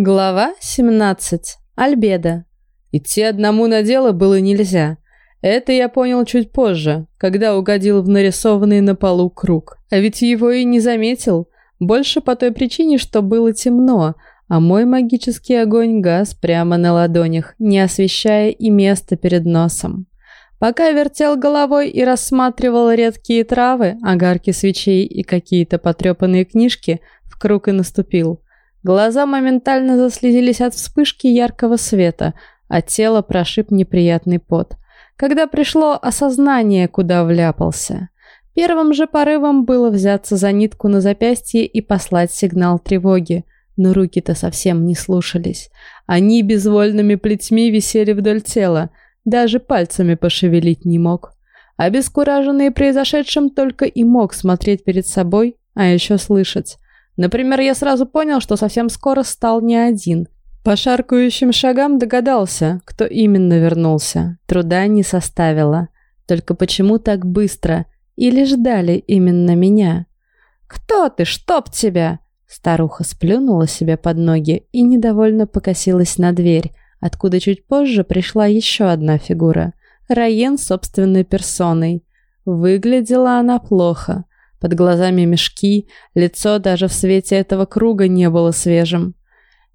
Глава 17. Альбеда. Идти одному на дело было нельзя. Это я понял чуть позже, когда угодил в нарисованный на полу круг. А ведь его и не заметил. Больше по той причине, что было темно, а мой магический огонь гас прямо на ладонях, не освещая и место перед носом. Пока вертел головой и рассматривал редкие травы, огарки свечей и какие-то потрепанные книжки, в круг и наступил – Глаза моментально заслезились от вспышки яркого света, а тело прошиб неприятный пот. Когда пришло осознание, куда вляпался. Первым же порывом было взяться за нитку на запястье и послать сигнал тревоги, но руки-то совсем не слушались. Они безвольными плетьми висели вдоль тела, даже пальцами пошевелить не мог. Обескураженный произошедшим только и мог смотреть перед собой, а еще слышать. Например, я сразу понял, что совсем скоро стал не один. По шаркающим шагам догадался, кто именно вернулся. Труда не составило. Только почему так быстро? Или ждали именно меня? «Кто ты? Чтоб тебя!» Старуха сплюнула себе под ноги и недовольно покосилась на дверь, откуда чуть позже пришла еще одна фигура. Раен собственной персоной. Выглядела она плохо. Под глазами мешки, лицо даже в свете этого круга не было свежим.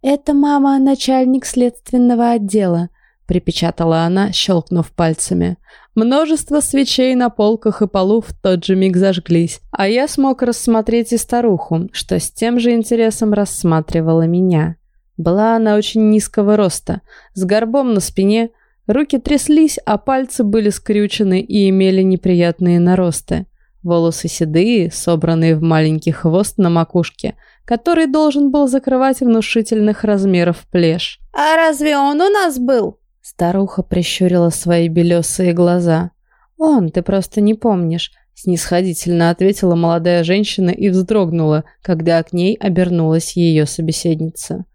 «Это мама, начальник следственного отдела», — припечатала она, щелкнув пальцами. Множество свечей на полках и полу в тот же миг зажглись, а я смог рассмотреть и старуху, что с тем же интересом рассматривала меня. Была она очень низкого роста, с горбом на спине, руки тряслись, а пальцы были скрючены и имели неприятные наросты. Волосы седые, собранные в маленький хвост на макушке, который должен был закрывать внушительных размеров плешь. «А разве он у нас был?» Старуха прищурила свои белесые глаза. «Он, ты просто не помнишь», — снисходительно ответила молодая женщина и вздрогнула, когда к ней обернулась ее собеседница.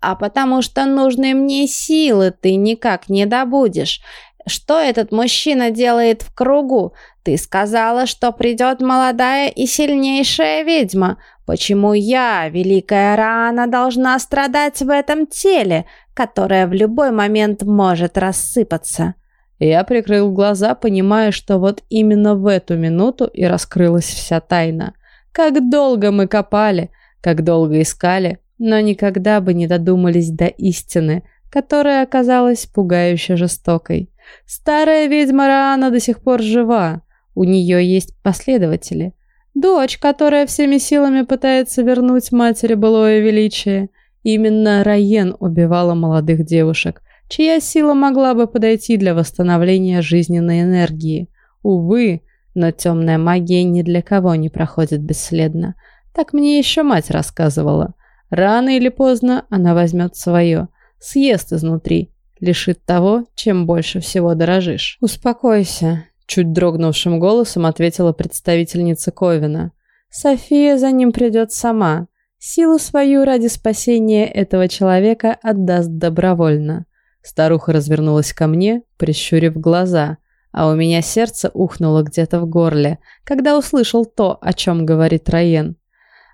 «А потому что нужные мне силы ты никак не добудешь. Что этот мужчина делает в кругу? Ты сказала, что придет молодая и сильнейшая ведьма. Почему я, великая Рана, должна страдать в этом теле, которое в любой момент может рассыпаться?» Я прикрыл глаза, понимая, что вот именно в эту минуту и раскрылась вся тайна. Как долго мы копали, как долго искали, но никогда бы не додумались до истины, которая оказалась пугающе жестокой. Старая ведьма Раана до сих пор жива. У нее есть последователи. Дочь, которая всеми силами пытается вернуть матери былое величие. Именно Раен убивала молодых девушек, чья сила могла бы подойти для восстановления жизненной энергии. Увы, но темная магия ни для кого не проходит бесследно. Так мне еще мать рассказывала. Рано или поздно она возьмет свое, съест изнутри, лишит того, чем больше всего дорожишь. «Успокойся», — чуть дрогнувшим голосом ответила представительница Ковина. «София за ним придет сама. Силу свою ради спасения этого человека отдаст добровольно». Старуха развернулась ко мне, прищурив глаза, а у меня сердце ухнуло где-то в горле, когда услышал то, о чем говорит Раен.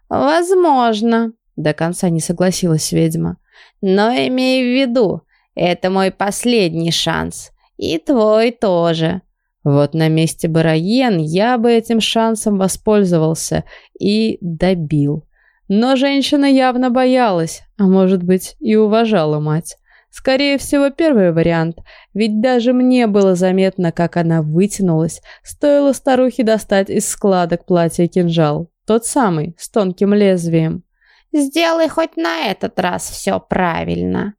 «Возможно», — до конца не согласилась ведьма. «Но имей в виду, это мой последний шанс. И твой тоже. Вот на месте Бараен я бы этим шансом воспользовался и добил. Но женщина явно боялась, а может быть и уважала мать. Скорее всего, первый вариант, ведь даже мне было заметно, как она вытянулась, стоило старухе достать из складок платья кинжал, тот самый, с тонким лезвием. «Сделай хоть на этот раз все правильно»,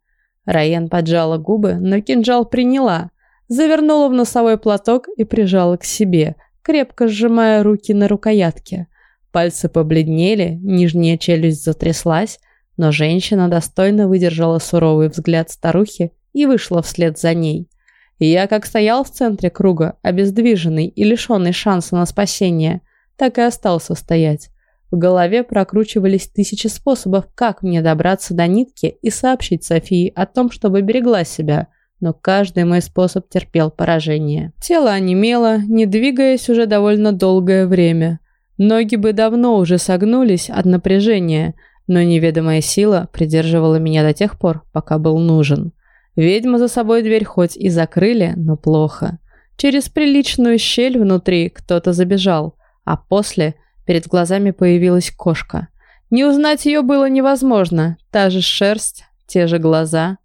Райан поджала губы, но кинжал приняла, завернула в носовой платок и прижала к себе, крепко сжимая руки на рукоятке. Пальцы побледнели, нижняя челюсть затряслась, но женщина достойно выдержала суровый взгляд старухи и вышла вслед за ней. я как стоял в центре круга, обездвиженный и лишенный шанса на спасение, так и остался стоять, в голове прокручивались тысячи способов, как мне добраться до нитки и сообщить Софии о том, чтобы берегла себя, но каждый мой способ терпел поражение. Тело онемело, не двигаясь уже довольно долгое время. Ноги бы давно уже согнулись от напряжения, но неведомая сила придерживала меня до тех пор, пока был нужен. Ведьмы за собой дверь хоть и закрыли, но плохо. Через приличную щель внутри кто-то забежал, а после перед глазами появилась кошка. Не узнать ее было невозможно. Та же шерсть, те же глаза.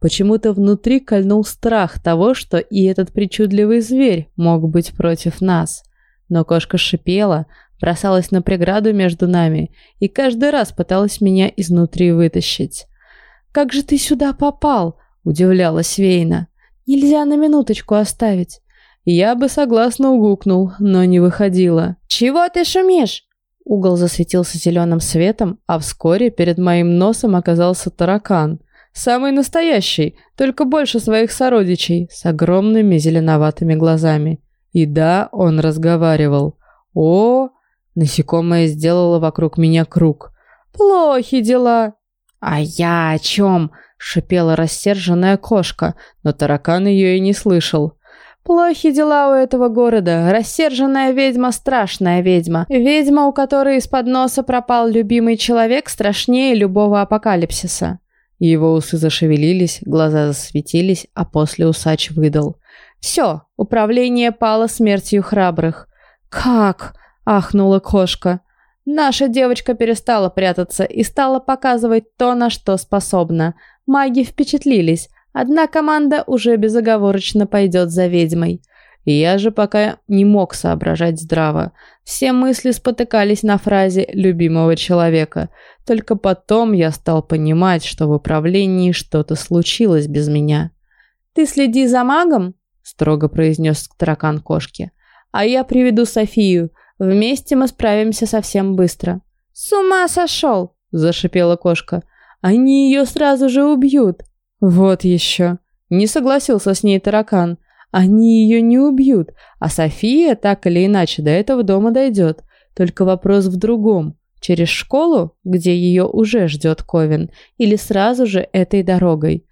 Почему-то внутри кольнул страх того, что и этот причудливый зверь мог быть против нас. Но кошка шипела, бросалась на преграду между нами и каждый раз пыталась меня изнутри вытащить. «Как же ты сюда попал?» – удивлялась Вейна. «Нельзя на минуточку оставить». Я бы согласно угукнул, но не выходила. «Чего ты шумишь?» Угол засветился зеленым светом, а вскоре перед моим носом оказался таракан. Самый настоящий, только больше своих сородичей, с огромными зеленоватыми глазами. И да, он разговаривал. О, насекомое сделало вокруг меня круг. Плохи дела. А я о чем? шипела рассерженная кошка, но таракан ее и не слышал. Плохи дела у этого города. Рассерженная ведьма – страшная ведьма. Ведьма, у которой из-под носа пропал любимый человек, страшнее любого апокалипсиса. Его усы зашевелились, глаза засветились, а после усач выдал. «Все, управление пало смертью храбрых». «Как?» – ахнула кошка. Наша девочка перестала прятаться и стала показывать то, на что способна. Маги впечатлились. Одна команда уже безоговорочно пойдет за ведьмой. Я же пока не мог соображать здраво. Все мысли спотыкались на фразе «любимого человека». Только потом я стал понимать, что в управлении что-то случилось без меня. «Ты следи за магом?» – строго произнес таракан кошки. «А я приведу Софию. Вместе мы справимся совсем быстро». «С ума сошел!» – зашипела кошка. «Они ее сразу же убьют!» «Вот еще!» Не согласился с ней таракан. «Они ее не убьют, а София так или иначе до этого дома дойдет. Только вопрос в другом. Через школу, где ее уже ждет Ковен, или сразу же этой дорогой?»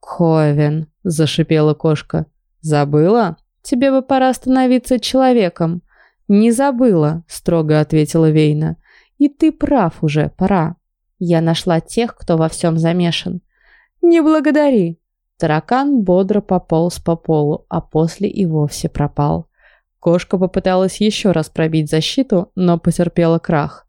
«Ковен», – зашипела кошка. «Забыла? Тебе бы пора становиться человеком». «Не забыла», – строго ответила Вейна. «И ты прав уже, пора. Я нашла тех, кто во всем замешан. «Не благодари!» Таракан бодро пополз по полу, а после и вовсе пропал. Кошка попыталась еще раз пробить защиту, но потерпела крах.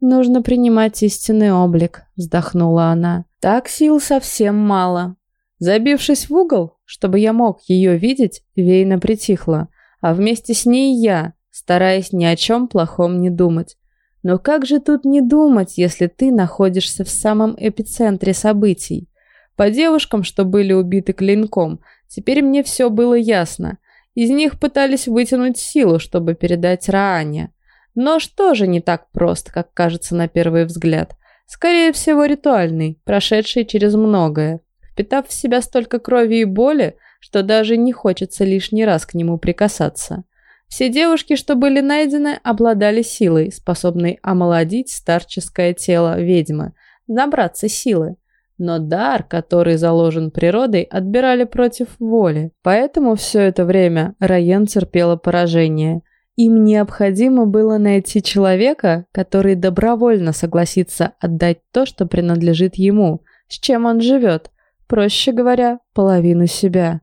«Нужно принимать истинный облик», — вздохнула она. «Так сил совсем мало». Забившись в угол, чтобы я мог ее видеть, Вейна притихла, а вместе с ней я, стараясь ни о чем плохом не думать. Но как же тут не думать, если ты находишься в самом эпицентре событий? По девушкам, что были убиты клинком, теперь мне все было ясно. Из них пытались вытянуть силу, чтобы передать Раане. Но что же не так просто, как кажется на первый взгляд? Скорее всего, ритуальный, прошедший через многое, впитав в себя столько крови и боли, что даже не хочется лишний раз к нему прикасаться. Все девушки, что были найдены, обладали силой, способной омолодить старческое тело ведьмы, набраться силы но дар, который заложен природой, отбирали против воли. Поэтому все это время Райен терпела поражение. Им необходимо было найти человека, который добровольно согласится отдать то, что принадлежит ему, с чем он живет, проще говоря, половину себя.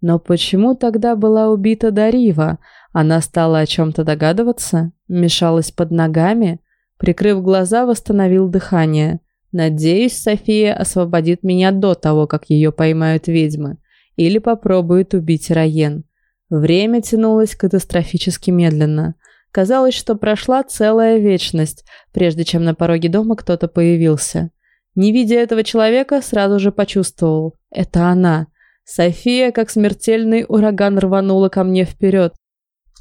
Но почему тогда была убита Дарива? Она стала о чем-то догадываться? Мешалась под ногами? Прикрыв глаза, восстановил дыхание – Надеюсь, София освободит меня до того, как ее поймают ведьмы, или попробует убить Раен. Время тянулось катастрофически медленно. Казалось, что прошла целая вечность, прежде чем на пороге дома кто-то появился. Не видя этого человека, сразу же почувствовал – это она. София, как смертельный ураган, рванула ко мне вперед.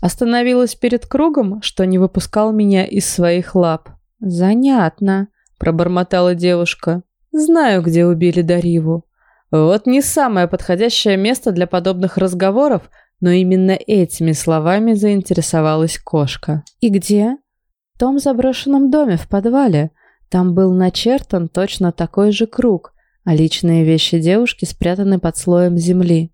Остановилась перед кругом, что не выпускал меня из своих лап. Занятно пробормотала девушка. Знаю, где убили Дариву. Вот не самое подходящее место для подобных разговоров, но именно этими словами заинтересовалась кошка. И где? В том заброшенном доме в подвале. Там был начертан точно такой же круг, а личные вещи девушки спрятаны под слоем земли.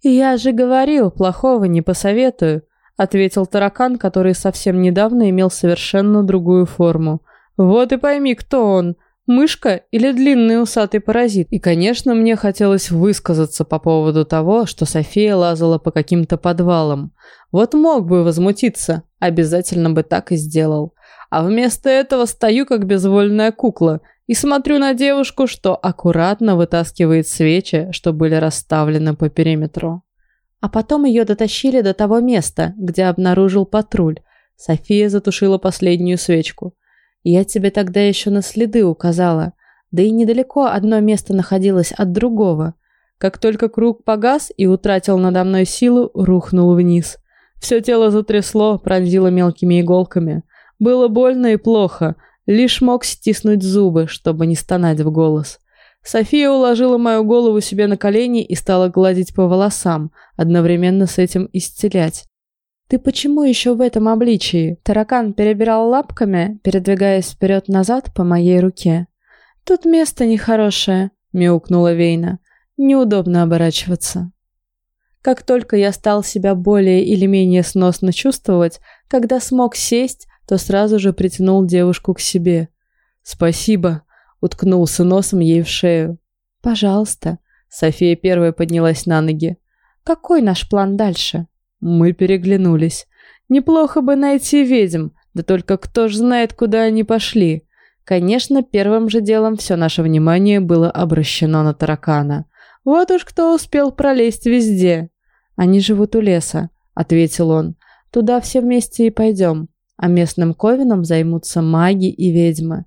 «Я же говорил, плохого не посоветую», — ответил таракан, который совсем недавно имел совершенно другую форму. Вот и пойми, кто он. Мышка или длинный усатый паразит? И, конечно, мне хотелось высказаться по поводу того, что София лазала по каким-то подвалам. Вот мог бы возмутиться, обязательно бы так и сделал. А вместо этого стою как безвольная кукла и смотрю на девушку, что аккуратно вытаскивает свечи, что были расставлены по периметру. А потом ее дотащили до того места, где обнаружил патруль. София затушила последнюю свечку. Я тебе тогда еще на следы указала. Да и недалеко одно место находилось от другого. Как только круг погас и утратил надо мной силу, рухнул вниз. Все тело затрясло, пронзило мелкими иголками. Было больно и плохо. Лишь мог стиснуть зубы, чтобы не стонать в голос. София уложила мою голову себе на колени и стала гладить по волосам, одновременно с этим исцелять. «Ты почему еще в этом обличии?» Таракан перебирал лапками, передвигаясь вперед-назад по моей руке. «Тут место нехорошее», — мяукнула Вейна. «Неудобно оборачиваться». Как только я стал себя более или менее сносно чувствовать, когда смог сесть, то сразу же притянул девушку к себе. «Спасибо», — уткнулся носом ей в шею. «Пожалуйста». София первая поднялась на ноги. «Какой наш план дальше?» Мы переглянулись. Неплохо бы найти ведьм, да только кто ж знает, куда они пошли. Конечно, первым же делом все наше внимание было обращено на таракана. Вот уж кто успел пролезть везде. Они живут у леса, ответил он. Туда все вместе и пойдем. А местным ковином займутся маги и ведьмы.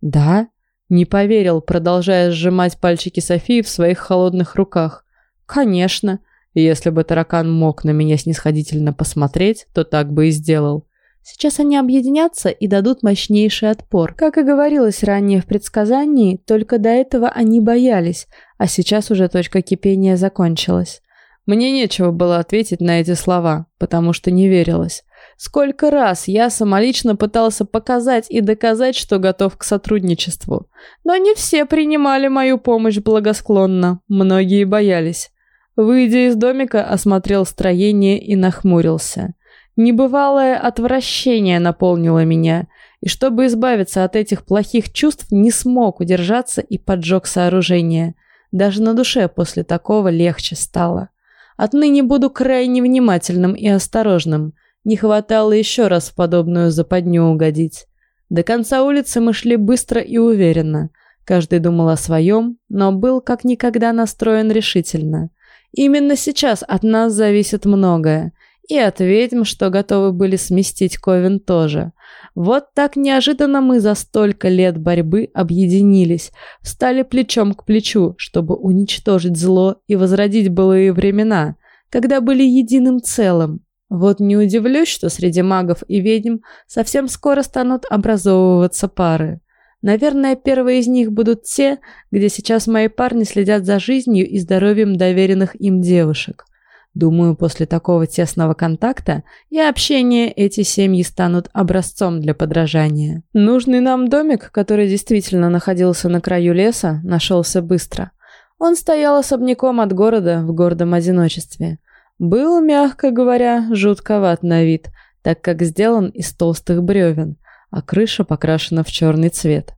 Да? Не поверил, продолжая сжимать пальчики Софии в своих холодных руках. Конечно. Если бы таракан мог на меня снисходительно посмотреть, то так бы и сделал. Сейчас они объединятся и дадут мощнейший отпор. Как и говорилось ранее в предсказании, только до этого они боялись, а сейчас уже точка кипения закончилась. Мне нечего было ответить на эти слова, потому что не верилось. Сколько раз я самолично пытался показать и доказать, что готов к сотрудничеству. Но не все принимали мою помощь благосклонно, многие боялись. Выйдя из домика, осмотрел строение и нахмурился. Небывалое отвращение наполнило меня, и чтобы избавиться от этих плохих чувств, не смог удержаться и поджег сооружение. Даже на душе после такого легче стало. Отныне буду крайне внимательным и осторожным. Не хватало еще раз в подобную западню угодить. До конца улицы мы шли быстро и уверенно. Каждый думал о своем, но был как никогда настроен решительно. Именно сейчас от нас зависит многое. И от ведьм, что готовы были сместить Ковен тоже. Вот так неожиданно мы за столько лет борьбы объединились, встали плечом к плечу, чтобы уничтожить зло и возродить былые времена, когда были единым целым. Вот не удивлюсь, что среди магов и ведьм совсем скоро станут образовываться пары. Наверное, первые из них будут те, где сейчас мои парни следят за жизнью и здоровьем доверенных им девушек. Думаю, после такого тесного контакта и общения эти семьи станут образцом для подражания. Нужный нам домик, который действительно находился на краю леса, нашелся быстро. Он стоял особняком от города в гордом одиночестве. Был, мягко говоря, жутковат на вид, так как сделан из толстых бревен – а крыша покрашена в черный цвет.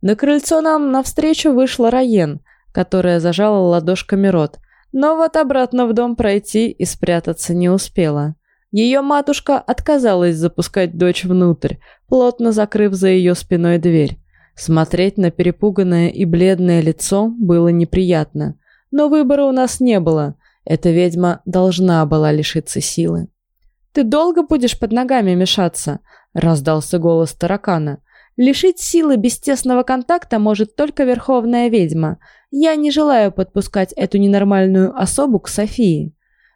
На крыльцо нам навстречу вышла Раен, которая зажала ладошками рот, но вот обратно в дом пройти и спрятаться не успела. Ее матушка отказалась запускать дочь внутрь, плотно закрыв за ее спиной дверь. Смотреть на перепуганное и бледное лицо было неприятно, но выбора у нас не было. Эта ведьма должна была лишиться силы. «Ты долго будешь под ногами мешаться?» — раздался голос таракана. «Лишить силы без тесного контакта может только верховная ведьма. Я не желаю подпускать эту ненормальную особу к Софии».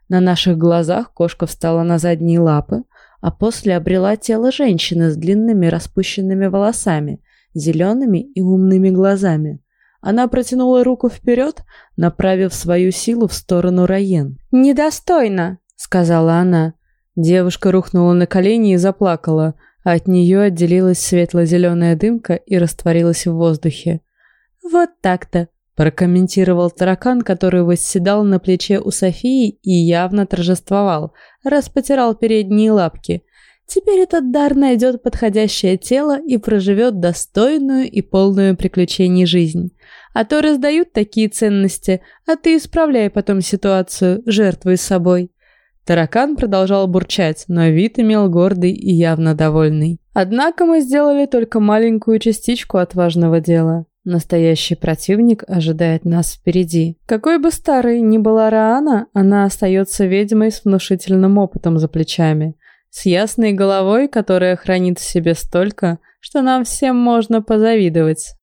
На наших глазах кошка встала на задние лапы, а после обрела тело женщины с длинными распущенными волосами, зелеными и умными глазами. Она протянула руку вперед, направив свою силу в сторону Раен. «Недостойно!» — сказала она. Девушка рухнула на колени и заплакала, а от нее отделилась светло-зеленая дымка и растворилась в воздухе. «Вот так-то», – прокомментировал таракан, который восседал на плече у Софии и явно торжествовал, раз потирал передние лапки. Теперь этот дар найдет подходящее тело и проживет достойную и полную приключений жизнь. А то раздают такие ценности, а ты исправляй потом ситуацию, жертвуй собой. Таракан продолжал бурчать, но вид имел гордый и явно довольный. Однако мы сделали только маленькую частичку отважного дела. Настоящий противник ожидает нас впереди. Какой бы старой ни была Раана, она остается ведьмой с внушительным опытом за плечами – с ясной головой, которая хранит в себе столько, что нам всем можно позавидовать.